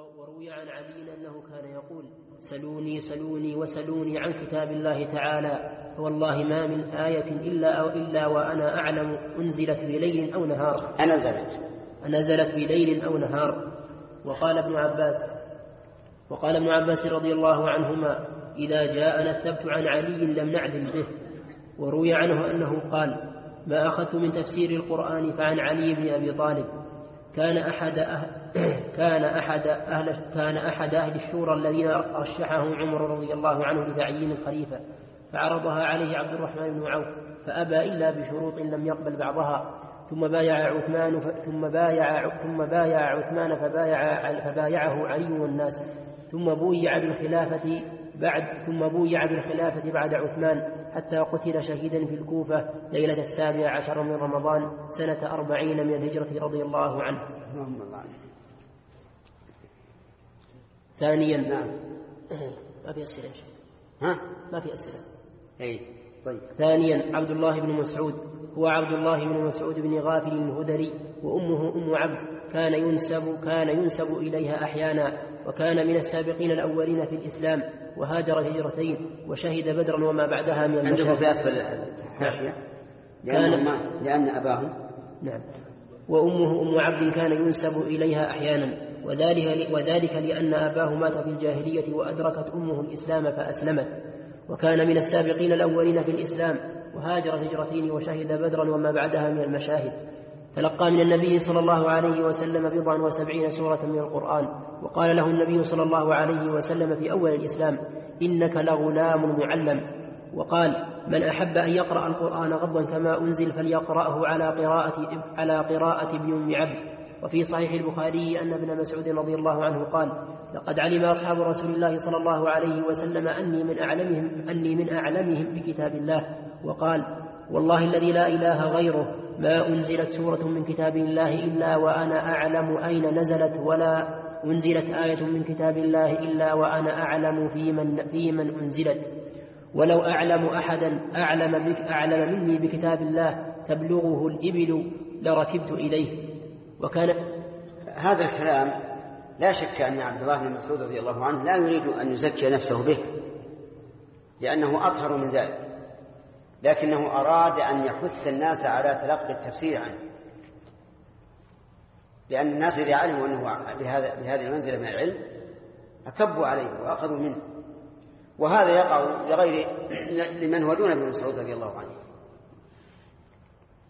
وروي عن علي أنه كان يقول سلوني سلوني وسلوني عن كتاب الله تعالى فوالله ما من آية إلا أو إلا وأنا أعلم أنزلت بليل أو نهار. أنزلت. نزلت بليل أو نهار. وقال ابن عباس وقال ابن عباس رضي الله عنهما إذا جاء نتبت عن علي لم نعدل به. وروي عنه أنه قال ما أخذت من تفسير القرآن فعن علي بن أبي طالب. كان أحد أهل كان أحد أهل كان أحد أهل الشورى الذين رشحهم عمر رضي الله عنه لتعيين الخليفة فعرضها عليه عبد الرحمن بن عوف فأبى إلا بشروط لم يقبل بعضها. ثم بايع عثمان ثم بايع ثم بايع عثمان فبايع فبايعه علي والناس ثم بويع بالخلافة بعد ثم بويع بالخلافة بعد عثمان حتى قتل شهيدا في الكوفة ليلة السابع عشر من رمضان سنة أربعين من الهجرة رضي الله عنه. ثانيا. نعم. ما في أسئلة. ها؟ ما في أسئلة. اي طيب. ثانيا عبد الله بن مسعود. هو عبد الله بن مسعود بن غافل الهدري وأمه أم عبد. كان ينسب كان ينسب إليها أحيانا. وكان من السابقين الأولين في الإسلام وهاجر هجرتين وشهد بدرا وما بعدها من عندكم المشاهد في أسفل الحاشيه كان- لأن ما لأن أباهم. نعم. وأمه أم عبد كان ينسب إليها أحيانا وذلك, وذلك لأن أباه مات في الجاهلية وأدركت أمه الإسلام فأسلمت. وكان من السابقين الأولين في الإسلام وهاجر هجرتين وشهد بدرا وما بعدها من المشاهد. تلقى من النبي صلى الله عليه وسلم بضعا وسبعين سورة من القرآن وقال له النبي صلى الله عليه وسلم في أول الإسلام إنك لغلام معلم. وقال من أحب أن يقرأ القرآن غضا كما أنزل فليقرأه على قراءة على قراءة ابن أم عبد. وفي صحيح البخاري أن ابن مسعود رضي الله عنه قال لقد علم أصحاب رسول الله صلى الله عليه وسلم أني من أعلمهم أني من أعلمهم بكتاب الله. وقال والله الذي لا إله غيره ما أنزلت سورة من كتاب الله إلا وأنا أعلم أين نزلت ولا أنزلت آية من كتاب الله إلا وأنا أعلم في من, في من أنزلت. ولو أعلم أحدا أعلم, بك أعلم مني بكتاب الله تبلغه الإبل لركبت إليه. وكان هذا الكلام لا شك أن عبد الله بن مسعود رضي الله عنه لا يريد أن يزكي نفسه به لأنه أطهر من ذلك. لكنه أراد أن يحث الناس على تلقي التفسير عنه. لأن الناس إذا علموا أنه بهذا بهذه المنزلة من العلم أكبوا عليه وأخذوا منه. وهذا يقع لغير لمن هو دون ابن مسعود رضي الله عنه.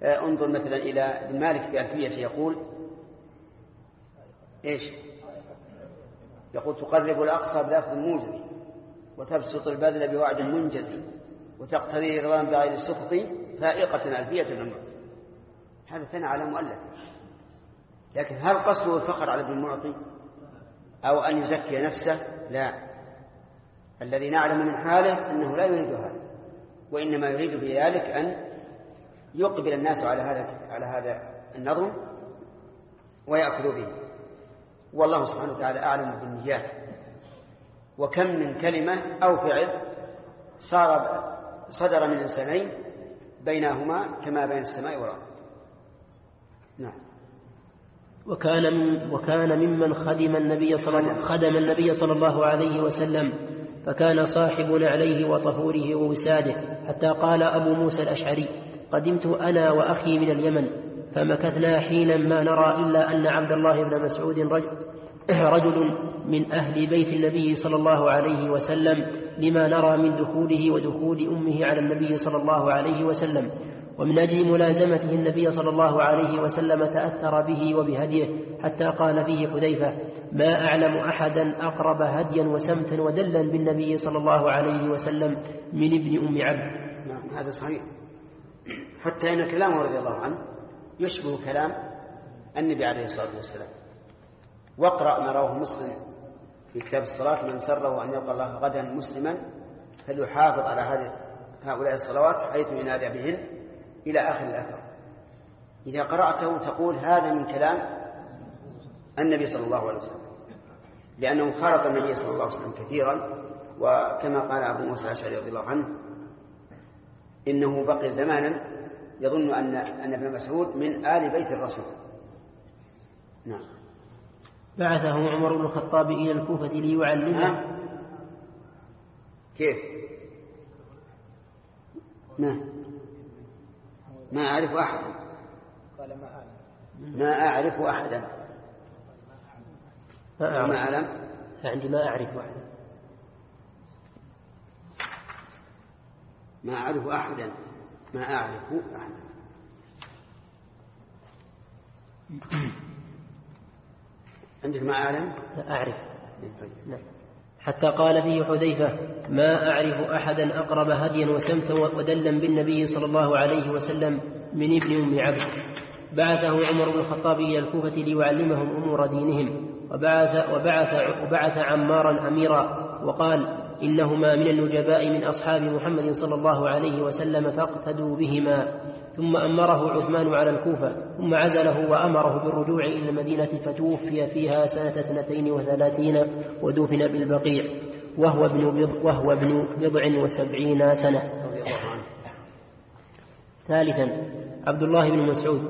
آه، انظر مثلا إلى ابن مالك في ألفية يقول إيش؟ يقول تقرب الأقصى بلفظ موجز وتبسط البذل بوعد منجز وتقتضي رضوان بغير السخط فائقة ألفية المعطي هذا ثنى على مؤلف. لكن هل قصده الفخر على ابن المعطي؟ أو أن يزكي نفسه؟ لا. الذي نعلم من حاله أنه لا يريد هذا. وإنما يريد بذلك أن يقبل الناس على هذا على هذا النظم ويأخذوا به. والله سبحانه وتعالى أعلم بالنيات. وكم من كلمة أو فعل صار صدر من إنسانين بينهما كما بين السماء والأرض. نعم. وكان من وكان ممن خدم النبي صلى الله خدم النبي صلى الله عليه وسلم فكان صاحب نعليه وطهوره ووساده حتى قال أبو موسى الأشعري قدمت أنا وأخي من اليمن فمكثنا حينا ما نرى إلا أن عبد الله بن مسعود رجل, رجل من أهل بيت النبي صلى الله عليه وسلم لما نرى من دخوله ودخول أمه على النبي صلى الله عليه وسلم ومن أجل ملازمته النبي صلى الله عليه وسلم تأثر به وبهديه حتى قال فيه حذيفة ما أعلم أحدا أقرب هديا وسمتا ودلا بالنبي صلى الله عليه وسلم من ابن أم عبد نعم هذا صحيح. حتى إن كلامه رضي الله عنه يشبه كلام النبي عليه الصلاة والسلام. واقرأ ما رواه مسلم. في كتاب الصلاة من سره أن يلقى الله غدا مسلما فليحافظ على هذه هؤلاء الصلوات حيث ينادى بهن إلى آخر الأثر. إذا قرأته تقول هذا من كلام النبي صلى الله عليه وسلم لأنه خالط النبي صلى الله عليه وسلم كثيرا وكما قال أبو موسى الأشعري رضي الله عنه إنه بقي زمانا يظن أن أن ابن مسعود من آل بيت الرسول. نعم. بعثه عمر بن الخطاب إلى الكوفة ليعلمه. كيف؟ ما؟ ما أعرف أحدا قال ما أعلم ما أعرف أحدا. ما أعرف. ما أعلم. عندي ما أعرف أحدا. ما أعرف أحدا. ما أعرف أحدا. عندك ما أعلم؟ لا أعرف طيب. نعم حتى قال فيه حذيفة ما أعرف أحدا أقرب هديا وسمتا ودلا بالنبي صلى الله عليه وسلم من ابن أم عبد بعثه عمر بن الخطاب إلى الكوفة ليعلمهم أمور دينهم وبعث, وبعث, وبعث عمارا أميرا وقال إنهما من النجباء من أصحاب محمد صلى الله عليه وسلم فاقتدوا بهما. ثم أمره عثمان على الكوفة ثم عزله وأمره بالرجوع إلى المدينة فتوفي فيها سنة اثنتين وثلاثين ودفن بالبقيع. وهو ابن بضع, وهو ابن بضع وسبعين سنة. ثالثا عبد الله بن مسعود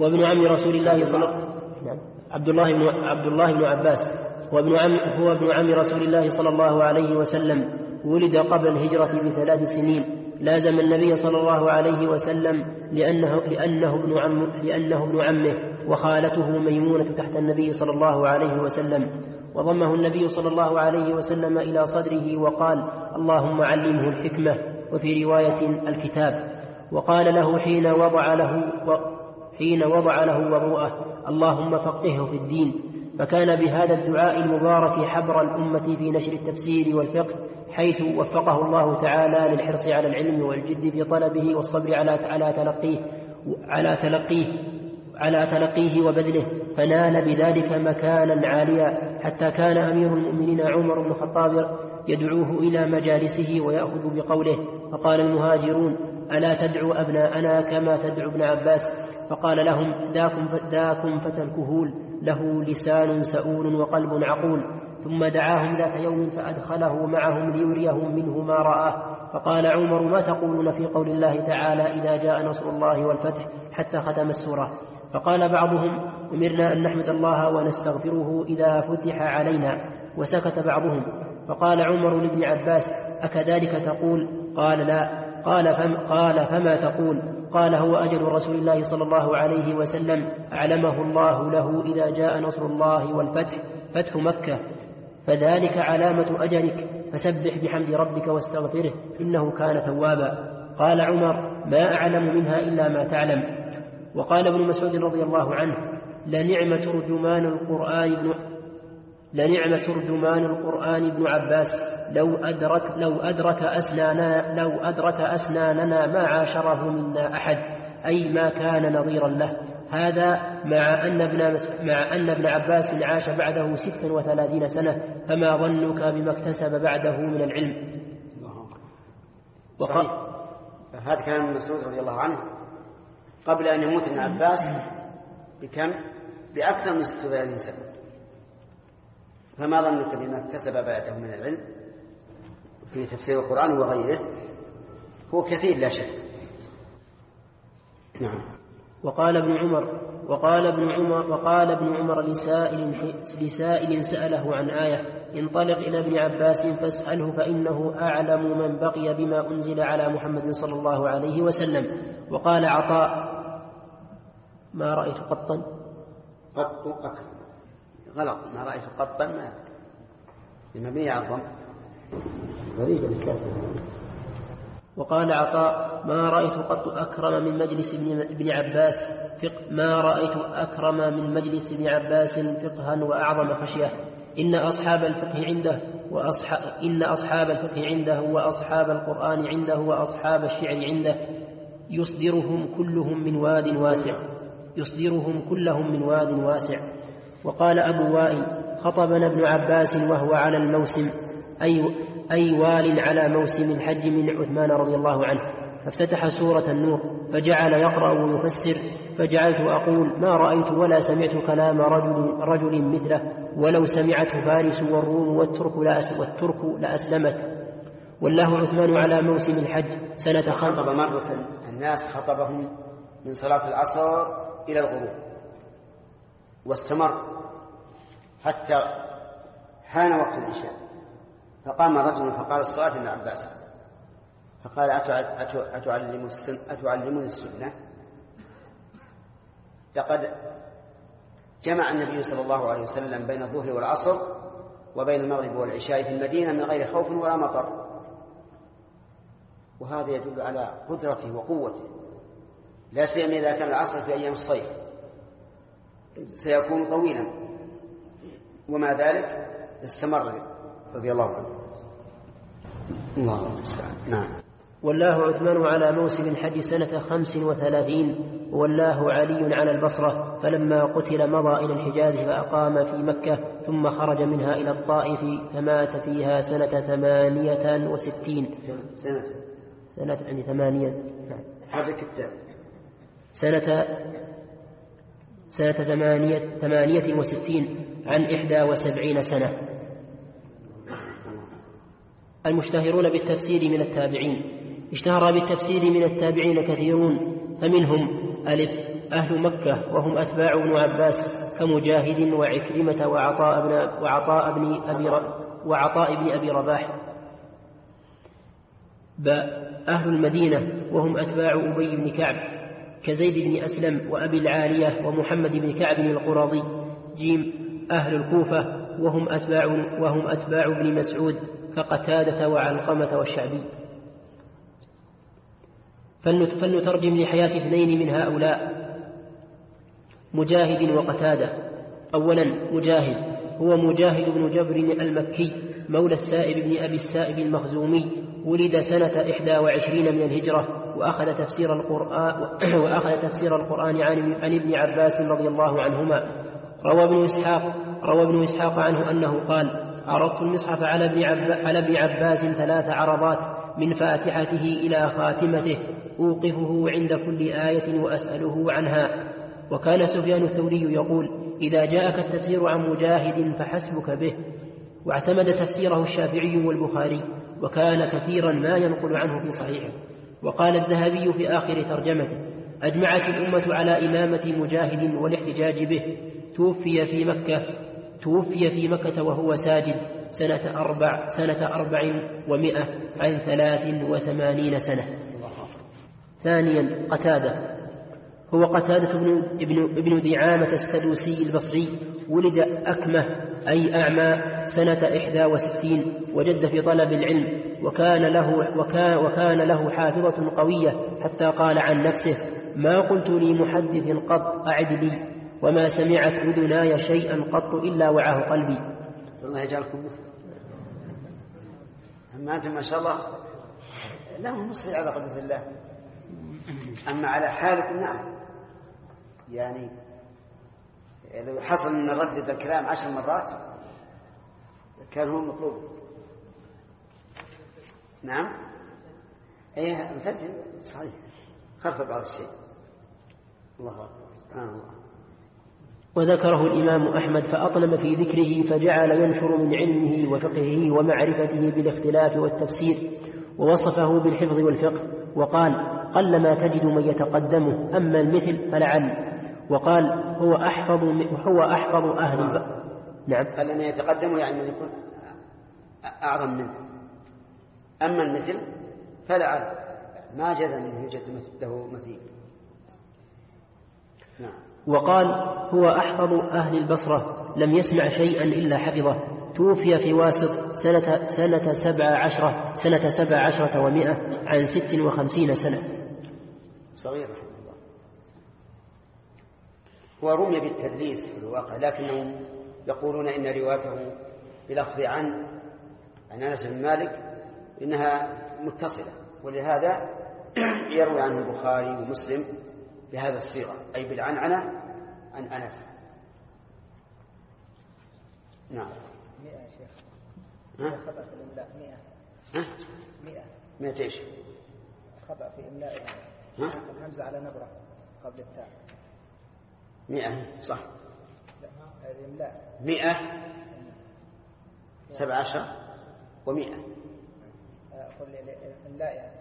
وابن عم رسول الله صلى الله عليه وسلم. نعم. عبد الله بن عبد الله بن عباس. هو ابن عم هو ابن عم رسول الله صلى الله عليه وسلم. ولد قبل الهجرة بثلاث سنين. لازم النبي صلى الله عليه وسلم لأنه لأنه ابن عم لأنه ابن عمه وخالته ميمونة تحت النبي صلى الله عليه وسلم. وضمه النبي صلى الله عليه وسلم إلى صدره وقال اللهم علمه الحكمة. وفي رواية الكتاب. وقال له حين وضع له حين وضع له وضوءه اللهم فقهه في الدين. فكان بهذا الدعاء المبارك حبر الأمة في نشر التفسير والفقه حيث وفقه الله تعالى للحرص على العلم والجد في طلبه والصبر على على تلقيه على تلقيه على تلقيه وبذله فنال بذلك مكانا عاليا. حتى كان أمير المؤمنين عمر بن الخطاب يدعوه إلى مجالسه ويأخذ بقوله فقال المهاجرون ألا تدعو أبناءنا كما تدعو ابن عباس؟ فقال لهم داكم, داكم فتى الكهول. له لسان سؤول وقلب عقول ثم دعاهم ذات يوم فأدخله معهم ليريهم منه ما رآه فقال عمر ما تقولون في قول الله تعالى إذا جاء نصر الله والفتح حتى ختم السورة؟ فقال بعضهم أمرنا أن نحمد الله ونستغفره إذا فتح علينا وسكت بعضهم. فقال عمر لابن عباس أكذلك تقول؟ قال لا. قال فم قال فما تقول؟ قال هو أجل رسول الله صلى الله عليه وسلم. أعلمه الله له إذا جاء نصر الله والفتح فتح مكة. فذلك علامة أجلك فسبح بحمد ربك واستغفره إنه كان توابا. قال عمر ما أعلم منها إلا ما تعلم. وقال ابن مسعود رضي الله عنه لنعم ترجمان القرآن ابن لنعم ترجمان القرآن ابن عباس. لو أدرك لو أدرك أسناننا لو أدرك أسناننا ما عاشره منا أحد أي ما كان نظيرا له. هذا مع أن ابن مع أن ابن عباس عاش بعده ستا وثلاثين سنة فما ظنك بما اكتسب بعده من العلم. وقال هذا كلام ابن مسعود رضي الله عنه. قبل أن يموت ابن عباس بكم؟ بأكثر من 36 سنة. فما ظنك بما اكتسب بعده من العلم في تفسير القرآن وغيره. هو كثير لا شك. نعم. وقال ابن عمر وقال ابن عمر وقال ابن عمر لسائل لسائل سأله عن آية انطلق إلى ابن عباس فاسأله فإنه أعلم من بقي بما أنزل على محمد صلى الله عليه وسلم. وقال عطاء ما رأيت قطا. قط غلط ما رأيت قطا ما المبنية على الضم غريبة وقال عطاء ما رأيت قط أكرم من مجلس ابن عباس. فقه ما رأيت أكرم من مجلس ابن عباس فقها وأعظم خشية. إن أصحاب الفقه عنده وأصحاب إن أصحاب الفقه عنده وأصحاب القرآن عنده وأصحاب الشعر عنده. يصدرهم كلهم من واد واسع. يصدرهم كلهم من واد واسع. وقال أبو وائل خطبنا ابن عباس وهو على الموسم أي, أي وال على موسم الحج من عثمان رضي الله عنه فافتتح سورة النور فجعل يقرأ ويفسر فجعلت أقول ما رأيت ولا سمعت كلام رجل, رجل مثله ولو سمعته فارس والروم والترك لأس والترك لأسلمت والله عثمان على موسم الحج سنة خطب مرة الناس خطبهم من صلاة العصر إلى الغروب. واستمر حتى حان وقت العشاء. فقام رجل فقال الصلاة ابن عباس. فقال أتعلمني السنة؟ لقد جمع النبي صلى الله عليه وسلم بين الظهر والعصر وبين المغرب والعشاء في المدينة من غير خوف ولا مطر. وهذا يدل على قدرته وقوته. لا سيما إذا كان العصر في أيام الصيف. سيكون طويلا. ومع ذلك استمر رضي الله عنه. الله المستعان نعم. والله عثمان على موسم الحج سنة خمس وثلاثين والله علي على البصرة فلما قتل مضى إلى الحجاز فأقام في مكة ثم خرج منها إلى الطائف فمات فيها سنة ثمانية وستين. سنة. سنة يعني ثمانية. هذا كتاب. سنة سنة ثمانية, ثمانية وستين عن إحدى وسبعين سنة. المشتهرون بالتفسير من التابعين. اشتهر بالتفسير من التابعين كثيرون فمنهم ألف أهل مكة وهم أتباع ابن عباس كمجاهد وعكرمة وعطاء بن وعطاء بن أبي وعطاء بن أبي رباح. باء أهل المدينة وهم أتباع أبي بن كعب. كزيد بن أسلم وأبي العالية ومحمد بن كعب القرظي جيم. أهل الكوفة. وهم أتباع وهم أتباع ابن مسعود. كقتادة وعلقمة والشعبي. فلنترجم لحياة اثنين من هؤلاء. مجاهد وقتادة. أولا مجاهد. هو مجاهد بن جبر المكي. مولى السائب بن أبي السائب المخزومي ولد سنة إحدى وعشرين من الهجرة وأخذ تفسير القرآن وأخذ تفسير القرآن عن ابن عباس رضي الله عنهما. روى ابن إسحاق روى ابن إسحاق عنه أنه قال عرضت المصحف على ابن على ابن عباس ثلاث عرضات من فاتحته إلى خاتمته أوقفه عند كل آية وأسأله عنها. وكان سفيان الثوري يقول إذا جاءك التفسير عن مجاهد فحسبك به. واعتمد تفسيره الشافعي والبخاري وكان كثيرا ما ينقل عنه في صحيحه. وقال الذهبي في آخر ترجمته أجمعت الأمة على إمامة مجاهد والاحتجاج به. توفي في مكة توفي في مكة وهو ساجد سنة أربع سنة أربع ومائة عن ثلاث وثمانين سنة. ثانيا قتادة. هو قتادة بن, ابن, ابن دعامة السدوسي البصري. ولد أكمة أي أعمى سنة إحدى وستين وجد في طلب العلم وكان له, وكان, وكان له حافظة قوية حتى قال عن نفسه ما قلت لمحدث قط أعد لي وما سمعت أذناي شيئا قط إلا وعاه قلبي. الله يجعلكم مثل. أما أنتم ما شاء الله لا مصر على قدرة الله. أما على حالكم نعم. يعني لو حصل أن ردد الكلام عشر مرات كان هو المطلوب نعم؟ إيه مسجل؟ صحيح. خف بعض الشيء. الله سبحان الله. وذكره الإمام أحمد فأطلب في ذكره فجعل ينشر من علمه وفقهه ومعرفته بالاختلاف والتفسير ووصفه بالحفظ والفقه وقال قلما تجد من يتقدمه أما المثل فلعل. وقال هو أحفظ هو أحفظ أهل الباب نعم. قال أن يتقدم يعني يكون أعظم منه. أما المثل فلعل ما جاز أن يوجد له مثيل نعم. وقال هو أحفظ أهل البصرة لم يسمع شيئا إلا حفظه. توفي في واسط سنة, سنة سبع عشرة سنة سبع عشرة ومائة عن ست وخمسين سنة. صغير. هو رمي بالتدليس في الواقع لكنهم يقولون إن روايته بلفظ عن عن أنس بن مالك إنها متصلة ولهذا يروي عنه البخاري ومسلم بهذا الصيغة أي بالعنعنة عن أنس نعم مئة يا شيخ ها؟ خطأ في الإملاء مئة ها؟ مئة مئة إيش؟ خطأ في إملاء يعني ها؟ الهمزة على نبرة قبل التاء مئة صح. مئة سبع عشر ومئة. يعني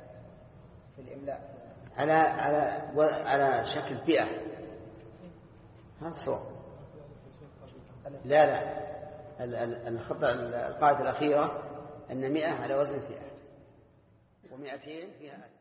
في الإملاء. على على على شكل فئة. هذا صواب لا لا. الخطأ القاعدة الأخيرة أن مئة على وزن فئة. ومئتين فيها ألف